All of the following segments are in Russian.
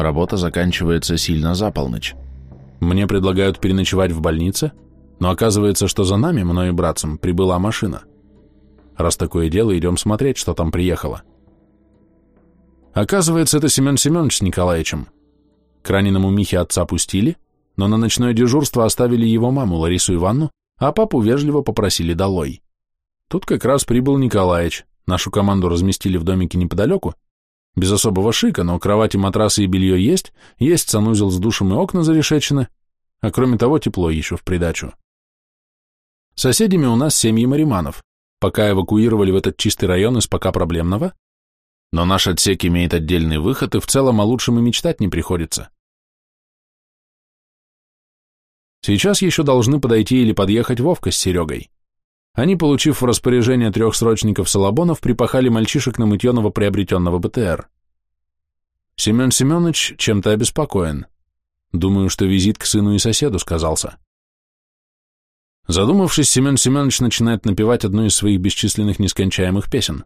Работа заканчивается сильно за полночь. Мне предлагают переночевать в больнице, но оказывается, что за нами, мной и братцем, прибыла машина. Раз такое дело, идем смотреть, что там приехало. Оказывается, это Семен Семенович с Николаевичем. К раненому Михе отца пустили, но на ночное дежурство оставили его маму Ларису Ивановну, а папу вежливо попросили долой. Тут как раз прибыл Николаевич, нашу команду разместили в домике неподалеку, без особого шика, но кровати, матрасы и белье есть, есть санузел с душем и окна зарешечены, а кроме того тепло еще в придачу. Соседями у нас семьи мариманов, пока эвакуировали в этот чистый район из пока проблемного, но наш отсек имеет отдельный выход, и в целом о лучшем и мечтать не приходится. Сейчас еще должны подойти или подъехать Вовка с Серегой. Они, получив в распоряжение трех срочников Солобонов, припахали мальчишек на мытье новоприобретенного БТР. Семен Семенович чем-то обеспокоен. Думаю, что визит к сыну и соседу сказался. Задумавшись, Семен Семенович начинает напевать одну из своих бесчисленных нескончаемых песен.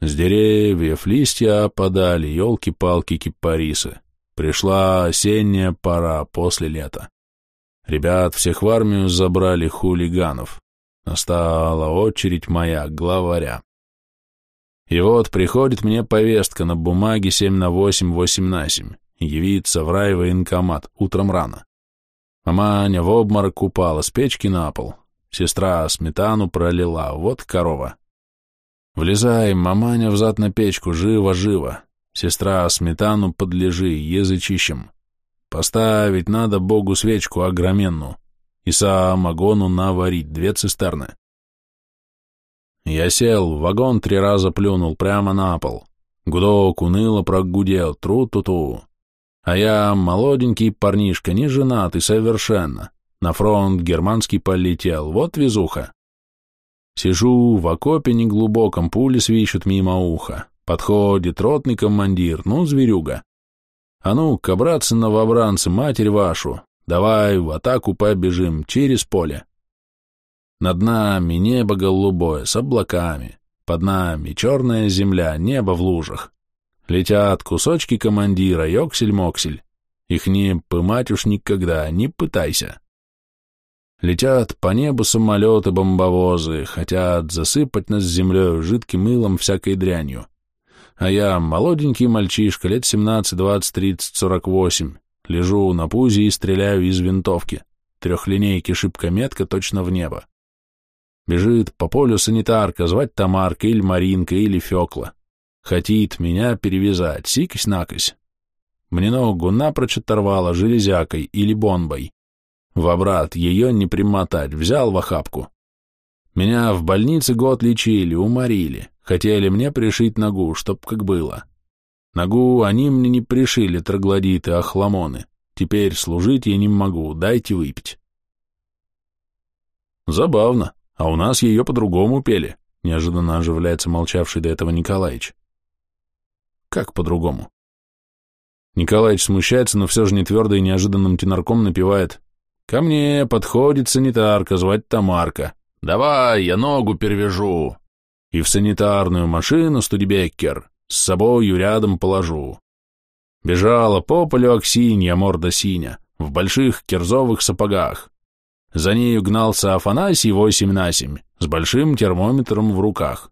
С деревьев листья опадали, елки-палки, кипарисы. Пришла осенняя пора после лета. Ребят всех в армию забрали хулиганов. Настала очередь моя, главаря. И вот приходит мне повестка на бумаге 7 на 8, 8 на 7. Явиться в рай военкомат утром рано. Маманя в обморок упала с печки на пол. Сестра сметану пролила, вот корова. Влезаем, маманя взад на печку, живо-живо. Сестра сметану подлежи, язычищем. Поставить надо Богу свечку огроменную и самогону наварить две цистерны. Я сел, вагон три раза плюнул прямо на пол. Гудок уныло прогудел, тру-ту-ту. А я молоденький парнишка, не женатый совершенно. На фронт германский полетел, вот везуха. Сижу в окопе неглубоком, пули свищут мимо уха. Подходит ротный командир, ну, зверюга. А ну-ка, братцы-новобранцы, матерь вашу, Давай в атаку побежим через поле. Над нами небо голубое с облаками, под нами черная земля, небо в лужах. Летят кусочки командира, йоксель-моксель. Их не пымать уж никогда, не пытайся. Летят по небу самолеты-бомбовозы, хотят засыпать нас землей жидким мылом всякой дрянью. А я молоденький мальчишка, лет семнадцать, двадцать, тридцать, сорок восемь. Лежу на пузе и стреляю из винтовки. Трехлинейки шибко метко точно в небо. Бежит по полю санитарка, звать Тамарка или Маринка или Фекла. Хотит меня перевязать, сикось-накось. Мне ногу напрочь оторвало железякой или бомбой. В обрат ее не примотать, взял в охапку. Меня в больнице год лечили, уморили, хотели мне пришить ногу, чтоб как было. Ногу они мне не пришили, троглодиты, ахламоны. Теперь служить я не могу, дайте выпить. Забавно, а у нас ее по-другому пели, неожиданно оживляется молчавший до этого Николаич. Как по-другому? Николаич смущается, но все же не твердо и неожиданным тенарком напевает. «Ко мне подходит санитарка, звать Тамарка. Давай, я ногу перевяжу». И в санитарную машину Студебеккер с собою рядом положу. Бежала по полю Аксинья, морда синя, в больших кирзовых сапогах. За нею гнался Афанасий восемь на семь, с большим термометром в руках.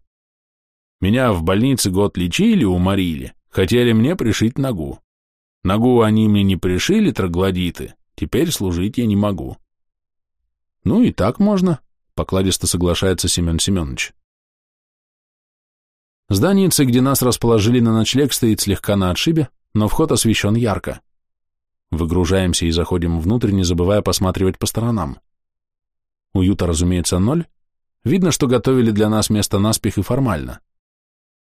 Меня в больнице год лечили, уморили, хотели мне пришить ногу. Ногу они мне не пришили, троглодиты, теперь служить я не могу. Ну и так можно, покладисто соглашается Семен Семенович. Зданице, где нас расположили на ночлег, стоит слегка на отшибе, но вход освещен ярко. Выгружаемся и заходим внутрь, не забывая посматривать по сторонам. Уюта, разумеется, ноль. Видно, что готовили для нас место наспех и формально.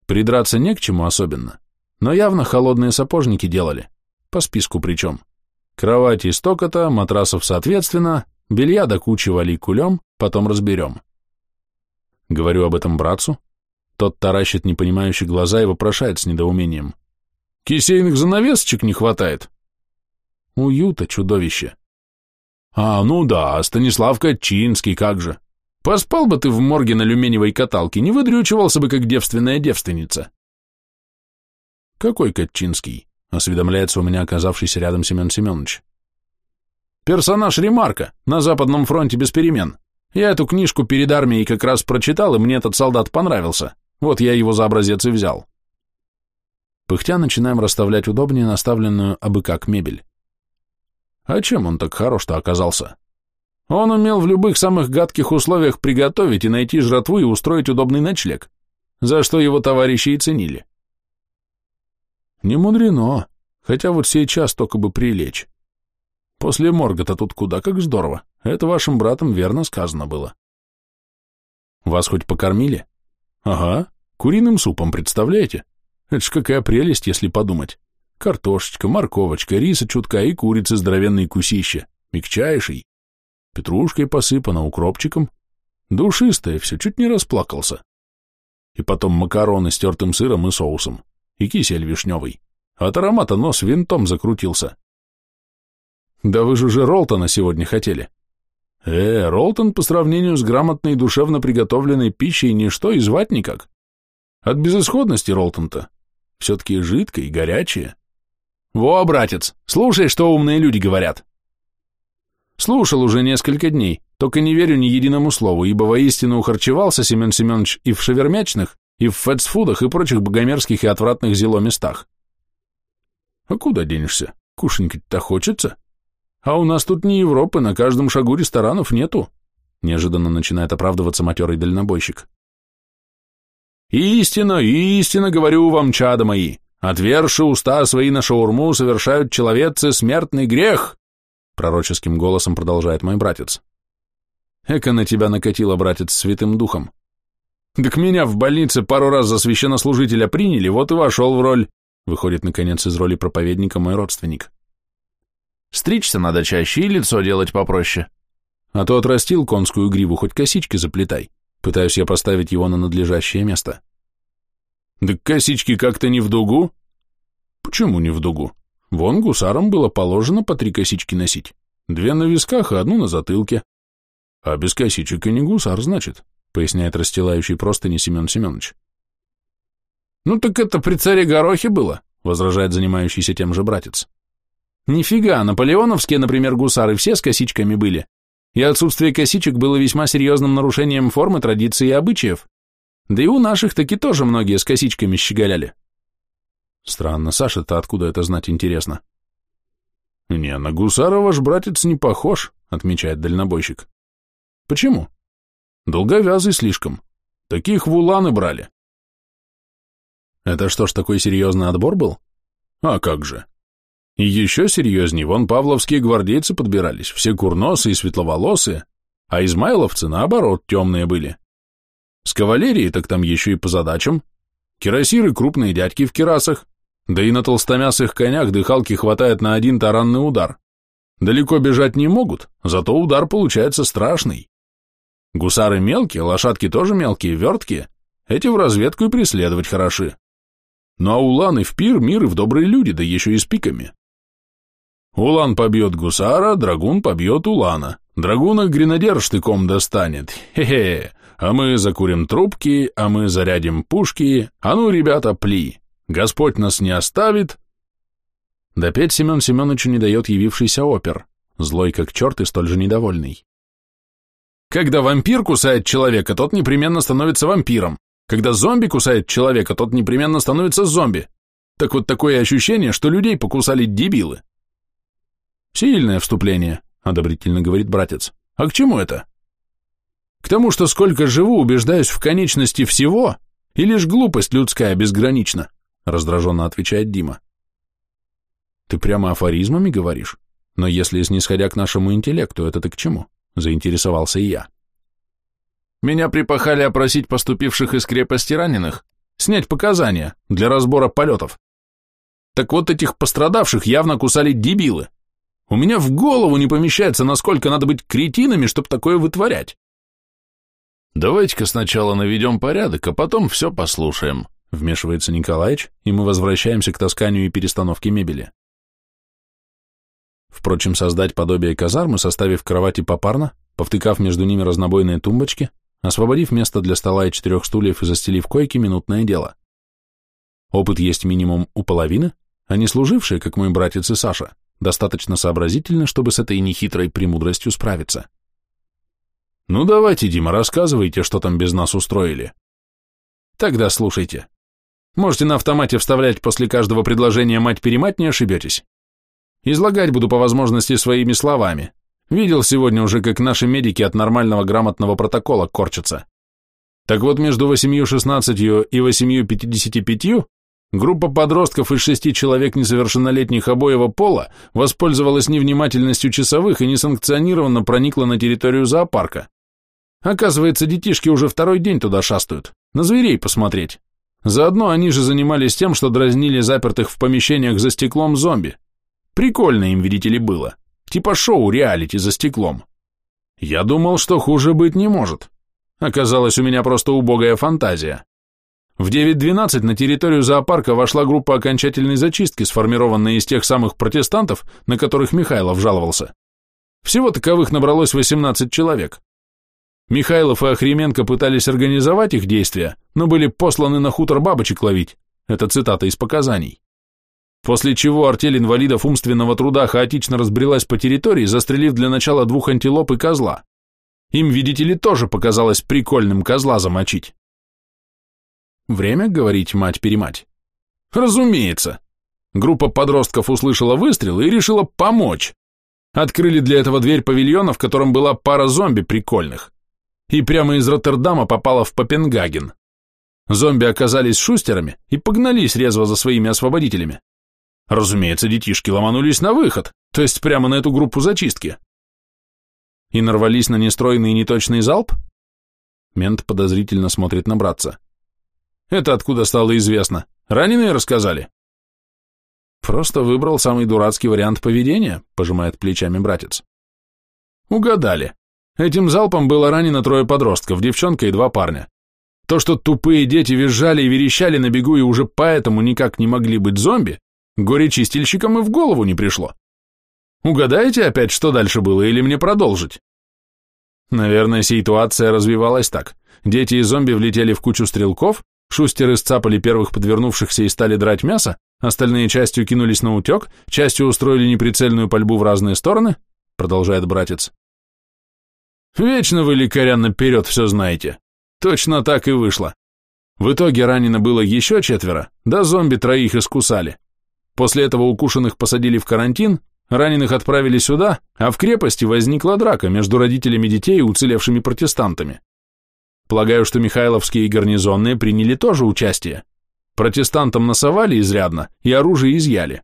Придраться не к чему особенно, но явно холодные сапожники делали, по списку причем. Кровати стокота, матрасов соответственно, белья до кучи вали кулем, потом разберем. Говорю об этом братцу, тот таращит непонимающие глаза и вопрошает с недоумением. «Кисейных занавесочек не хватает?» «Уюта, чудовище!» «А, ну да, Станислав Катчинский, как же! Поспал бы ты в морге на люменевой каталке, не выдрючивался бы, как девственная девственница!» «Какой Катчинский?» осведомляется у меня оказавшийся рядом Семен Семенович. Персонаж Ремарка, на Западном фронте без перемен. Я эту книжку перед армией как раз прочитал, и мне этот солдат понравился. Вот я его за образец и взял. Пыхтя начинаем расставлять удобнее наставленную абы как мебель. А чем он так хорош-то оказался? Он умел в любых самых гадких условиях приготовить и найти жратву и устроить удобный ночлег, за что его товарищи и ценили. Не мудрено, хотя вот сейчас только бы прилечь. После морга-то тут куда как здорово, это вашим братом верно сказано было. Вас хоть покормили? Ага, куриным супом, представляете? Это ж какая прелесть, если подумать. Картошечка, морковочка, риса чутка и курицы здоровенные кусища, мягчайший. Петрушкой посыпано, укропчиком. Душистое все, чуть не расплакался. И потом макароны с тертым сыром и соусом, и кисель вишневый. От аромата нос винтом закрутился. Да вы же уже Ролтона сегодня хотели. Э, Ролтон по сравнению с грамотной душевно приготовленной пищей ничто и звать никак. От безысходности Ролтон-то. Все-таки жидкое и горячее. Во, братец, слушай, что умные люди говорят. Слушал уже несколько дней, только не верю ни единому слову, ибо воистину ухарчевался Семен Семенович и в шавермячных, и в фэтсфудах, и прочих богомерзких и отвратных зело местах. А куда денешься? Кушенькать-то хочется. А у нас тут не Европы, на каждом шагу ресторанов нету. Неожиданно начинает оправдываться матерый дальнобойщик. Истинно, истинно говорю вам, чада мои, отверши уста свои на шаурму совершают человецы смертный грех, пророческим голосом продолжает мой братец. Эка на тебя накатило, братец, святым духом. Так меня в больнице пару раз за священнослужителя приняли, вот и вошел в роль, выходит, наконец, из роли проповедника мой родственник. Стричься надо чаще и лицо делать попроще. А то отрастил конскую гриву, хоть косички заплетай. Пытаюсь я поставить его на надлежащее место. Да косички как-то не в дугу? Почему не в дугу? Вон гусарам было положено по три косички носить. Две на висках, и одну на затылке. А без косичек и не гусар, значит, поясняет расстилающий простыни Семен Семенович. Ну так это при царе Горохе было, возражает занимающийся тем же братец. Нифига, наполеоновские, например, гусары все с косичками были. И отсутствие косичек было весьма серьезным нарушением формы, традиций и обычаев. Да и у наших таки тоже многие с косичками щеголяли. Странно, Саша-то откуда это знать интересно? Не, на гусара ваш братец не похож, отмечает дальнобойщик. Почему? Долговязый слишком. Таких в уланы брали. Это что ж, такой серьезный отбор был? А как же? И еще серьезнее, вон павловские гвардейцы подбирались, все курносые и светловолосые, а измайловцы, наоборот, темные были. С кавалерией так там еще и по задачам. Кирасиры крупные дядьки в кирасах, да и на толстомясых конях дыхалки хватает на один таранный удар. Далеко бежать не могут, зато удар получается страшный. Гусары мелкие, лошадки тоже мелкие, верткие, эти в разведку и преследовать хороши. Ну а уланы в пир, мир и в добрые люди, да еще и с пиками. Улан побьет гусара, драгун побьет улана. Драгуна гренадер штыком достанет. Хе-хе. А мы закурим трубки, а мы зарядим пушки. А ну, ребята, пли. Господь нас не оставит. Допеть Семен Семеновичу не дает явившийся опер, злой как черт и столь же недовольный. Когда вампир кусает человека, тот непременно становится вампиром. Когда зомби кусает человека, тот непременно становится зомби. Так вот такое ощущение, что людей покусали дебилы. Сильное вступление, одобрительно говорит братец. А к чему это? К тому, что сколько живу, убеждаюсь в конечности всего, и лишь глупость людская безгранична, раздраженно отвечает Дима. Ты прямо афоризмами говоришь? Но если снисходя к нашему интеллекту, это ты к чему? Заинтересовался и я. Меня припахали опросить поступивших из крепости раненых, снять показания для разбора полетов. Так вот этих пострадавших явно кусали дебилы. У меня в голову не помещается, насколько надо быть кретинами, чтобы такое вытворять. Давайте-ка сначала наведем порядок, а потом все послушаем, вмешивается Николаевич, и мы возвращаемся к тасканию и перестановке мебели. Впрочем, создать подобие казармы, составив кровати попарно, повтыкав между ними разнобойные тумбочки, освободив место для стола и четырех стульев и застелив койки, минутное дело. Опыт есть минимум у половины, Они служившие, как мой братец и Саша, достаточно сообразительны, чтобы с этой нехитрой премудростью справиться. Ну давайте, Дима, рассказывайте, что там без нас устроили. Тогда слушайте. Можете на автомате вставлять после каждого предложения мать-перемать, не ошибетесь. Излагать буду по возможности своими словами. Видел сегодня уже, как наши медики от нормального грамотного протокола корчатся. Так вот, между 8.16 и 8.55 группа подростков из шести человек несовершеннолетних обоего пола воспользовалась невнимательностью часовых и несанкционированно проникла на территорию зоопарка. Оказывается, детишки уже второй день туда шастают, на зверей посмотреть. Заодно они же занимались тем, что дразнили запертых в помещениях за стеклом зомби. Прикольно им, видите ли, было. Типа шоу реалити за стеклом. Я думал, что хуже быть не может. Оказалось, у меня просто убогая фантазия. В 9.12 на территорию зоопарка вошла группа окончательной зачистки, сформированная из тех самых протестантов, на которых Михайлов жаловался. Всего таковых набралось 18 человек. Михайлов и Охременко пытались организовать их действия, но были посланы на хутор бабочек ловить. Это цитата из показаний. После чего артель инвалидов умственного труда хаотично разбрелась по территории, застрелив для начала двух антилоп и козла. Им, видите ли, тоже показалось прикольным козла замочить. Время говорить мать-перемать? Разумеется. Группа подростков услышала выстрел и решила помочь. Открыли для этого дверь павильона, в котором была пара зомби прикольных. И прямо из Роттердама попала в Копенгаген. Зомби оказались шустерами и погнались резво за своими освободителями. Разумеется, детишки ломанулись на выход, то есть прямо на эту группу зачистки и нарвались на нестройный и неточный залп? Мент подозрительно смотрит на братца. Это откуда стало известно? Раненые рассказали? Просто выбрал самый дурацкий вариант поведения, пожимает плечами братец. Угадали. Этим залпом было ранено трое подростков, девчонка и два парня. То, что тупые дети визжали и верещали на бегу и уже поэтому никак не могли быть зомби, горе-чистильщикам и в голову не пришло. Угадаете опять, что дальше было, или мне продолжить? Наверное, ситуация развивалась так. Дети и зомби влетели в кучу стрелков, шустеры сцапали первых подвернувшихся и стали драть мясо, остальные частью кинулись на утек, частью устроили неприцельную пальбу в разные стороны, продолжает братец. Вечно вы, лекаря, наперед все знаете. Точно так и вышло. В итоге ранено было еще четверо, да зомби троих искусали. После этого укушенных посадили в карантин, Раненых отправили сюда, а в крепости возникла драка между родителями детей и уцелевшими протестантами. Полагаю, что Михайловские гарнизонные приняли тоже участие. Протестантам насовали изрядно и оружие изъяли.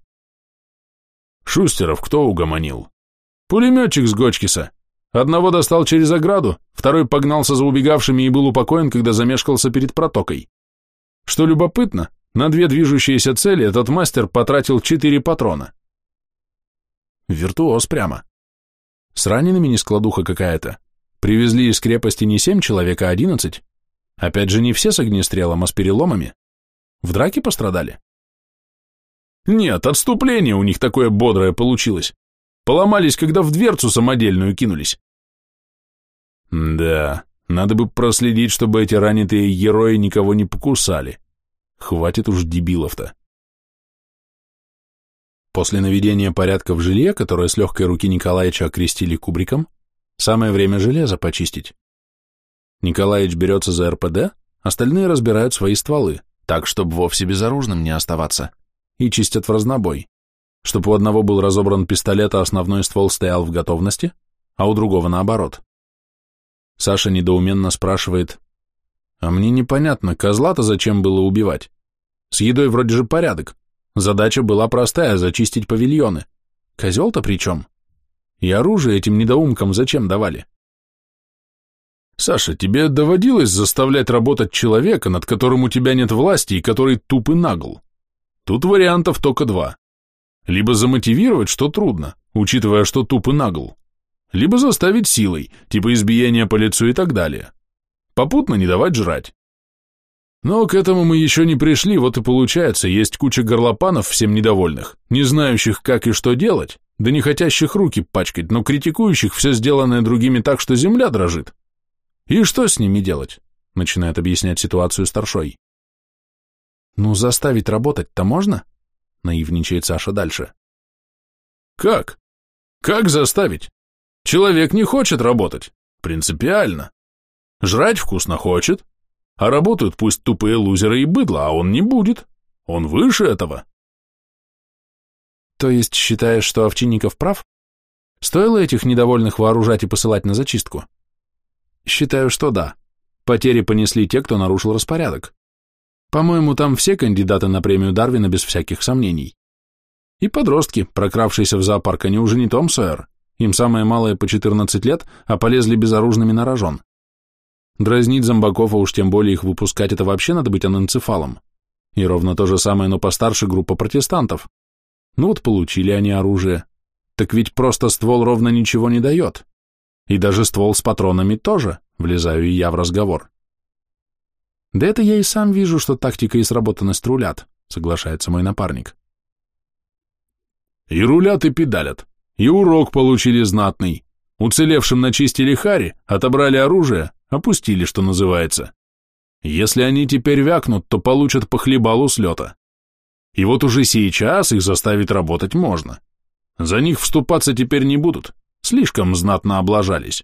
Шустеров кто угомонил? Пулеметчик с Гочкиса. Одного достал через ограду, второй погнался за убегавшими и был упокоен, когда замешкался перед протокой. Что любопытно, на две движущиеся цели этот мастер потратил четыре патрона. Виртуоз прямо. С ранеными не складуха какая-то. Привезли из крепости не семь человек, а одиннадцать. Опять же, не все с огнестрелом, а с переломами. В драке пострадали? Нет, отступление у них такое бодрое получилось. Поломались, когда в дверцу самодельную кинулись. Да, надо бы проследить, чтобы эти ранитые герои никого не покусали. Хватит уж дебилов-то. После наведения порядка в жилье, которое с легкой руки Николаевича окрестили кубриком, самое время железо почистить. Николаевич берется за РПД, остальные разбирают свои стволы, так, чтобы вовсе безоружным не оставаться, и чистят в разнобой, чтобы у одного был разобран пистолет, а основной ствол стоял в готовности, а у другого наоборот. Саша недоуменно спрашивает, «А мне непонятно, козла-то зачем было убивать? С едой вроде же порядок, Задача была простая – зачистить павильоны. Козел-то при чем? И оружие этим недоумкам зачем давали? Саша, тебе доводилось заставлять работать человека, над которым у тебя нет власти и который туп и нагл? Тут вариантов только два. Либо замотивировать, что трудно, учитывая, что туп и нагл. Либо заставить силой, типа избиения по лицу и так далее. Попутно не давать жрать. Но к этому мы еще не пришли, вот и получается, есть куча горлопанов всем недовольных, не знающих, как и что делать, да не хотящих руки пачкать, но критикующих все сделанное другими так, что земля дрожит. И что с ними делать? Начинает объяснять ситуацию старшой. Ну, заставить работать-то можно? наивничает Саша дальше. Как? Как заставить? Человек не хочет работать. Принципиально. Жрать вкусно хочет, а работают пусть тупые лузеры и быдло, а он не будет. Он выше этого. То есть считаешь, что Овчинников прав? Стоило этих недовольных вооружать и посылать на зачистку? Считаю, что да. Потери понесли те, кто нарушил распорядок. По-моему, там все кандидаты на премию Дарвина без всяких сомнений. И подростки, прокравшиеся в зоопарк, они уже не Том Сойер. Им самое малое по 14 лет, а полезли безоружными на рожон. Дразнить зомбаков, а уж тем более их выпускать, это вообще надо быть аненцефалом. И ровно то же самое, но постарше группа протестантов. Ну вот получили они оружие. Так ведь просто ствол ровно ничего не дает. И даже ствол с патронами тоже, влезаю и я в разговор. Да это я и сам вижу, что тактика и сработанность рулят, соглашается мой напарник. И рулят, и педалят. И урок получили знатный. Уцелевшим начистили хари, отобрали оружие, опустили, что называется. Если они теперь вякнут, то получат по хлебалу с лета. И вот уже сейчас их заставить работать можно. За них вступаться теперь не будут, слишком знатно облажались.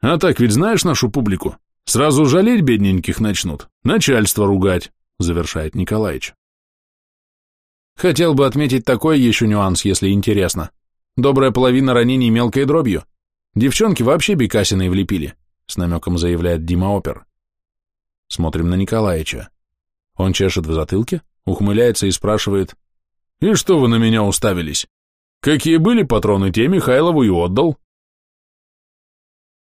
А так ведь знаешь нашу публику? Сразу жалеть бедненьких начнут, начальство ругать, завершает Николаевич. Хотел бы отметить такой еще нюанс, если интересно. Добрая половина ранений мелкой дробью. Девчонки вообще бекасиной влепили, с намеком заявляет Дима Опер. Смотрим на Николаевича. Он чешет в затылке, ухмыляется и спрашивает, «И что вы на меня уставились? Какие были патроны, те Михайлову и отдал».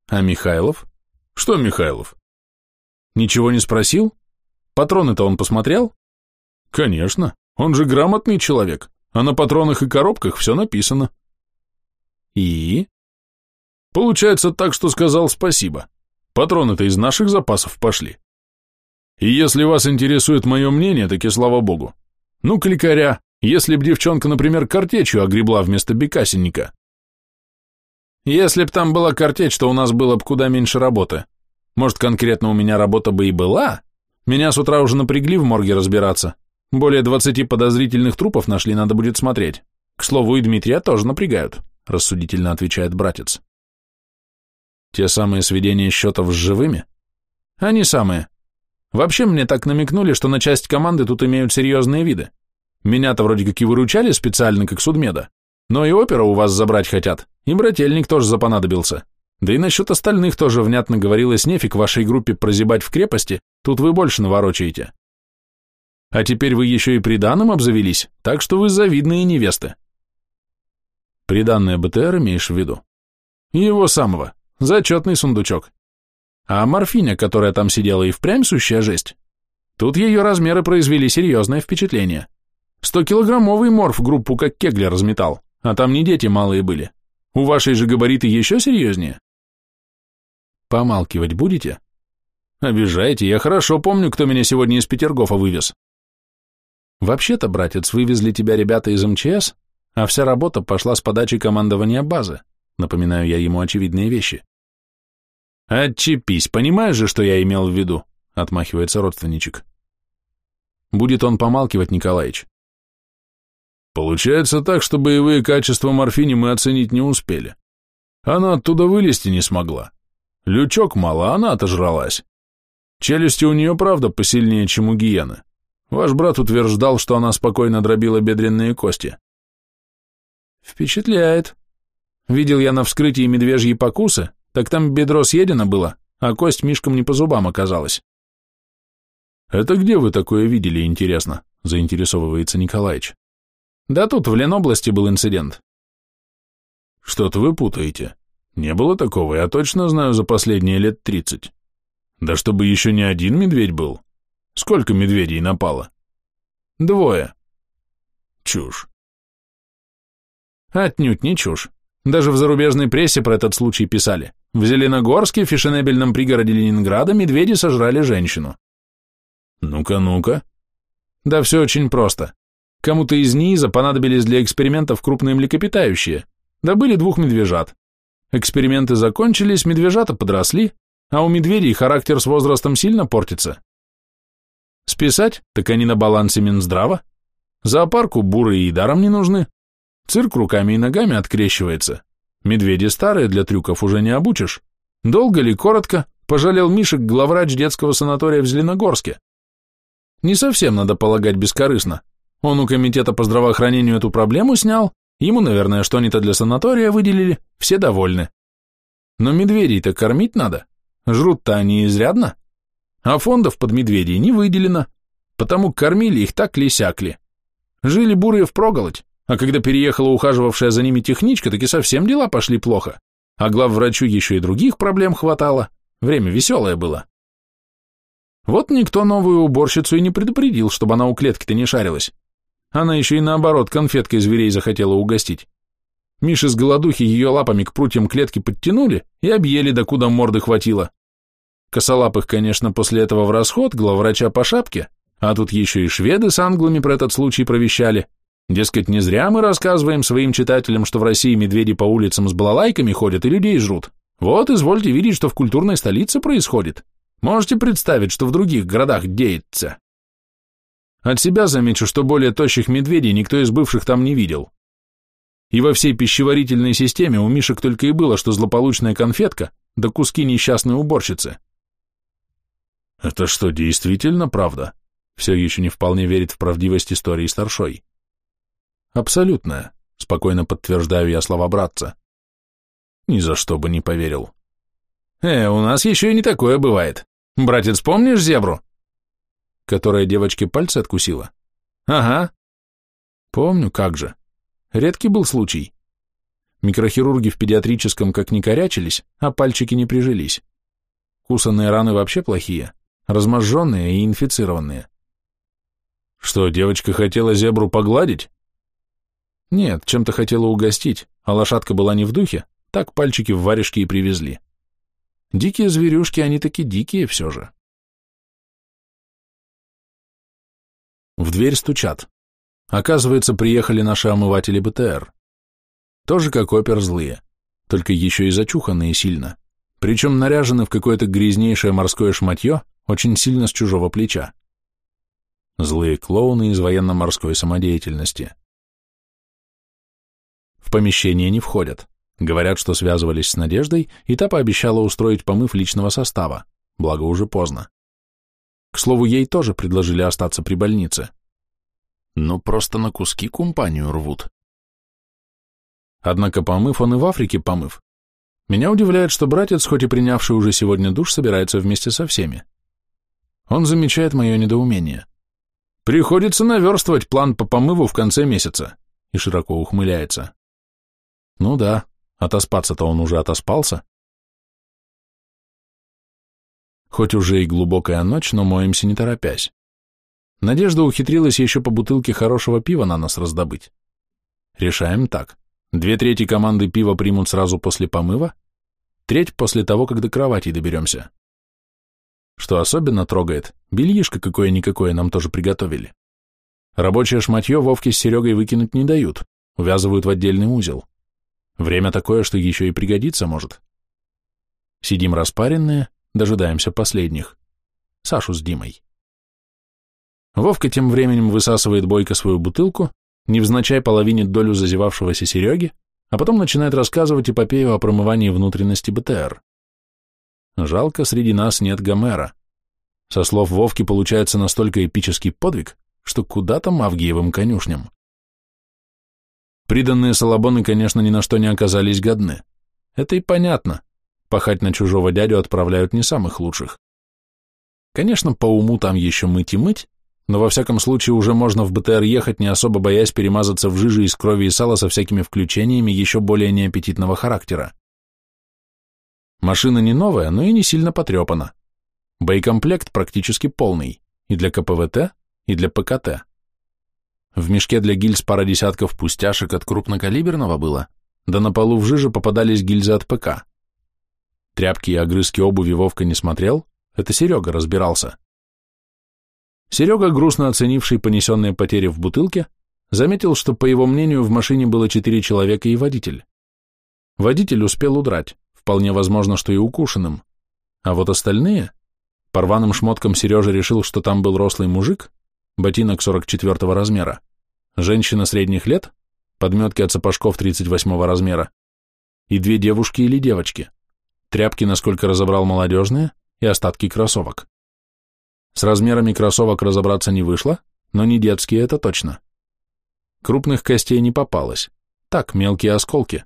«А Михайлов?» «Что Михайлов?» «Ничего не спросил? Патроны-то он посмотрел?» «Конечно. Он же грамотный человек, а на патронах и коробках все написано. И? Получается так, что сказал спасибо. Патроны-то из наших запасов пошли. И если вас интересует мое мнение, таки слава богу. Ну, кликаря, если б девчонка, например, картечью огребла вместо бекасенника. Если б там была картечь, то у нас было бы куда меньше работы. Может, конкретно у меня работа бы и была? Меня с утра уже напрягли в морге разбираться. Более двадцати подозрительных трупов нашли, надо будет смотреть. К слову, и Дмитрия тоже напрягают, рассудительно отвечает братец. Те самые сведения счетов с живыми? Они самые. Вообще мне так намекнули, что на часть команды тут имеют серьезные виды. Меня-то вроде как и выручали специально, как судмеда. Но и опера у вас забрать хотят, и брательник тоже запонадобился. Да и насчет остальных тоже внятно говорилось, нефиг вашей группе прозябать в крепости, тут вы больше наворочаете. А теперь вы еще и приданым обзавелись, так что вы завидные невесты. Приданное БТР имеешь в виду? Его самого, зачетный сундучок. А морфиня, которая там сидела, и впрямь сущая жесть. Тут ее размеры произвели серьезное впечатление. Сто-килограммовый морф группу как кегли разметал, а там не дети малые были. У вашей же габариты еще серьезнее. Помалкивать будете? Обижаете, я хорошо помню, кто меня сегодня из Петергофа вывез. Вообще-то, братец, вывезли тебя ребята из МЧС, а вся работа пошла с подачи командования базы. Напоминаю я ему очевидные вещи. «Отчепись, понимаешь же, что я имел в виду?» — отмахивается родственничек. Будет он помалкивать, Николаевич. Получается так, что боевые качества морфини мы оценить не успели. Она оттуда вылезти не смогла. Лючок мало, она отожралась. Челюсти у нее, правда, посильнее, чем у гиены. Ваш брат утверждал, что она спокойно дробила бедренные кости. Впечатляет. Видел я на вскрытии медвежьи покусы, так там бедро съедено было, а кость мишкам не по зубам оказалась. Это где вы такое видели, интересно? Заинтересовывается Николаевич. Да тут, в Ленобласти, был инцидент. Что-то вы путаете. Не было такого, я точно знаю за последние лет тридцать. Да чтобы еще не один медведь был. Сколько медведей напало? Двое. Чушь. Отнюдь не чушь. Даже в зарубежной прессе про этот случай писали. В Зеленогорске, фешенебельном пригороде Ленинграда, медведи сожрали женщину. Ну-ка, ну-ка. Да все очень просто. Кому-то из низа понадобились для экспериментов крупные млекопитающие. Добыли двух медвежат. Эксперименты закончились, медвежата подросли, а у медведей характер с возрастом сильно портится. Списать? Так они на балансе Минздрава. Зоопарку буры и даром не нужны. Цирк руками и ногами открещивается. Медведи старые, для трюков уже не обучишь. Долго ли, коротко, пожалел Мишек главврач детского санатория в Зеленогорске. Не совсем, надо полагать, бескорыстно. Он у комитета по здравоохранению эту проблему снял, ему, наверное, что-нибудь для санатория выделили, все довольны. Но медведей-то кормить надо, жрут-то они изрядно. А фондов под медведей не выделено, потому кормили их так ли-сякли. Жили бурые впроголодь, а когда переехала ухаживавшая за ними техничка, таки совсем дела пошли плохо, а главврачу еще и других проблем хватало, время веселое было. Вот никто новую уборщицу и не предупредил, чтобы она у клетки-то не шарилась. Она еще и наоборот конфеткой зверей захотела угостить. Миши с голодухи ее лапами к прутьям клетки подтянули и объели, докуда морды хватило. Косолапых, конечно, после этого в расход, главврача по шапке, а тут еще и шведы с англами про этот случай провещали. Дескать, не зря мы рассказываем своим читателям, что в России медведи по улицам с балалайками ходят и людей жрут. Вот, извольте видеть, что в культурной столице происходит. Можете представить, что в других городах деется. От себя замечу, что более тощих медведей никто из бывших там не видел. И во всей пищеварительной системе у Мишек только и было, что злополучная конфетка, да куски несчастной уборщицы. Это что, действительно правда? все еще не вполне верит в правдивость истории старшой. Абсолютная, спокойно подтверждаю я слова братца. Ни за что бы не поверил. Э, у нас еще и не такое бывает. Братец, помнишь зебру? Которая девочке пальцы откусила? Ага. Помню, как же. Редкий был случай. Микрохирурги в педиатрическом как не корячились, а пальчики не прижились. Кусанные раны вообще плохие, разможженные и инфицированные. Что, девочка хотела зебру погладить? Нет, чем-то хотела угостить, а лошадка была не в духе, так пальчики в варежке и привезли. Дикие зверюшки, они таки дикие все же. В дверь стучат. Оказывается, приехали наши омыватели БТР. Тоже как опер злые, только еще и зачуханные сильно. Причем наряжены в какое-то грязнейшее морское шматье, очень сильно с чужого плеча. Злые клоуны из военно-морской самодеятельности. В помещение не входят. Говорят, что связывались с Надеждой, и та пообещала устроить помыв личного состава, благо уже поздно. К слову, ей тоже предложили остаться при больнице. Ну, просто на куски компанию рвут. Однако помыв он и в Африке помыв. Меня удивляет, что братец, хоть и принявший уже сегодня душ, собирается вместе со всеми. Он замечает мое недоумение. Приходится наверстывать план по помыву в конце месяца. И широко ухмыляется. Ну да, отоспаться-то он уже отоспался. Хоть уже и глубокая ночь, но моемся не торопясь. Надежда ухитрилась еще по бутылке хорошего пива на нас раздобыть. Решаем так. Две трети команды пива примут сразу после помыва, треть после того, как до кровати доберемся. Что особенно трогает, бельишко какое-никакое нам тоже приготовили. Рабочее шматье Вовке с Серегой выкинуть не дают, увязывают в отдельный узел. Время такое, что еще и пригодится может. Сидим распаренные, дожидаемся последних. Сашу с Димой. Вовка тем временем высасывает бойко свою бутылку, невзначай половинит долю зазевавшегося Сереги, а потом начинает рассказывать эпопею о промывании внутренности БТР. Жалко, среди нас нет Гомера. Со слов Вовки получается настолько эпический подвиг, что куда там Авгиевым конюшням. Приданные салабоны, конечно, ни на что не оказались годны. Это и понятно. Пахать на чужого дядю отправляют не самых лучших. Конечно, по уму там еще мыть и мыть, но во всяком случае уже можно в БТР ехать, не особо боясь перемазаться в жиже из крови и сала со всякими включениями еще более неаппетитного характера. Машина не новая, но и не сильно потрепана. Боекомплект практически полный, и для КПВТ, и для ПКТ. В мешке для гильз пара десятков пустяшек от крупнокалиберного было, да на полу в жиже попадались гильзы от ПК. Тряпки и огрызки обуви Вовка не смотрел, это Серега разбирался. Серега, грустно оценивший понесенные потери в бутылке, заметил, что, по его мнению, в машине было четыре человека и водитель. Водитель успел удрать, вполне возможно, что и укушенным. А вот остальные... По шмоткам Сережа решил, что там был рослый мужик, ботинок 44 размера, женщина средних лет, подметки от сапожков 38 размера, и две девушки или девочки, тряпки, насколько разобрал молодежные, и остатки кроссовок. С размерами кроссовок разобраться не вышло, но не детские это точно. Крупных костей не попалось, так, мелкие осколки.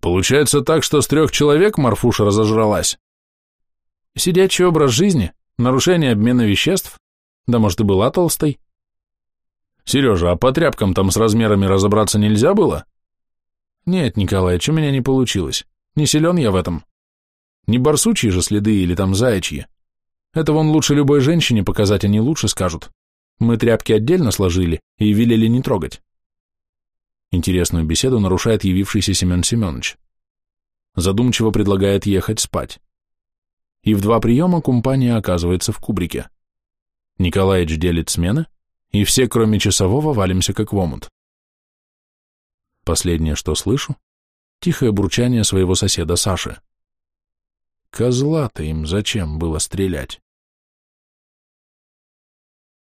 Получается так, что с трех человек Марфуша разожралась? Сидячий образ жизни, нарушение обмена веществ, да может и была толстой. Сережа, а по тряпкам там с размерами разобраться нельзя было? Нет, Николаевич, у меня не получилось. Не силен я в этом. Не барсучьи же следы или там заячьи. Это вон лучше любой женщине показать, они лучше скажут. Мы тряпки отдельно сложили и велели не трогать. Интересную беседу нарушает явившийся Семен Семенович. Задумчиво предлагает ехать спать. И в два приема компания оказывается в кубрике. Николаевич делит смены, и все, кроме часового, валимся как в омут. Последнее, что слышу, тихое бурчание своего соседа Саши. Козла-то им зачем было стрелять?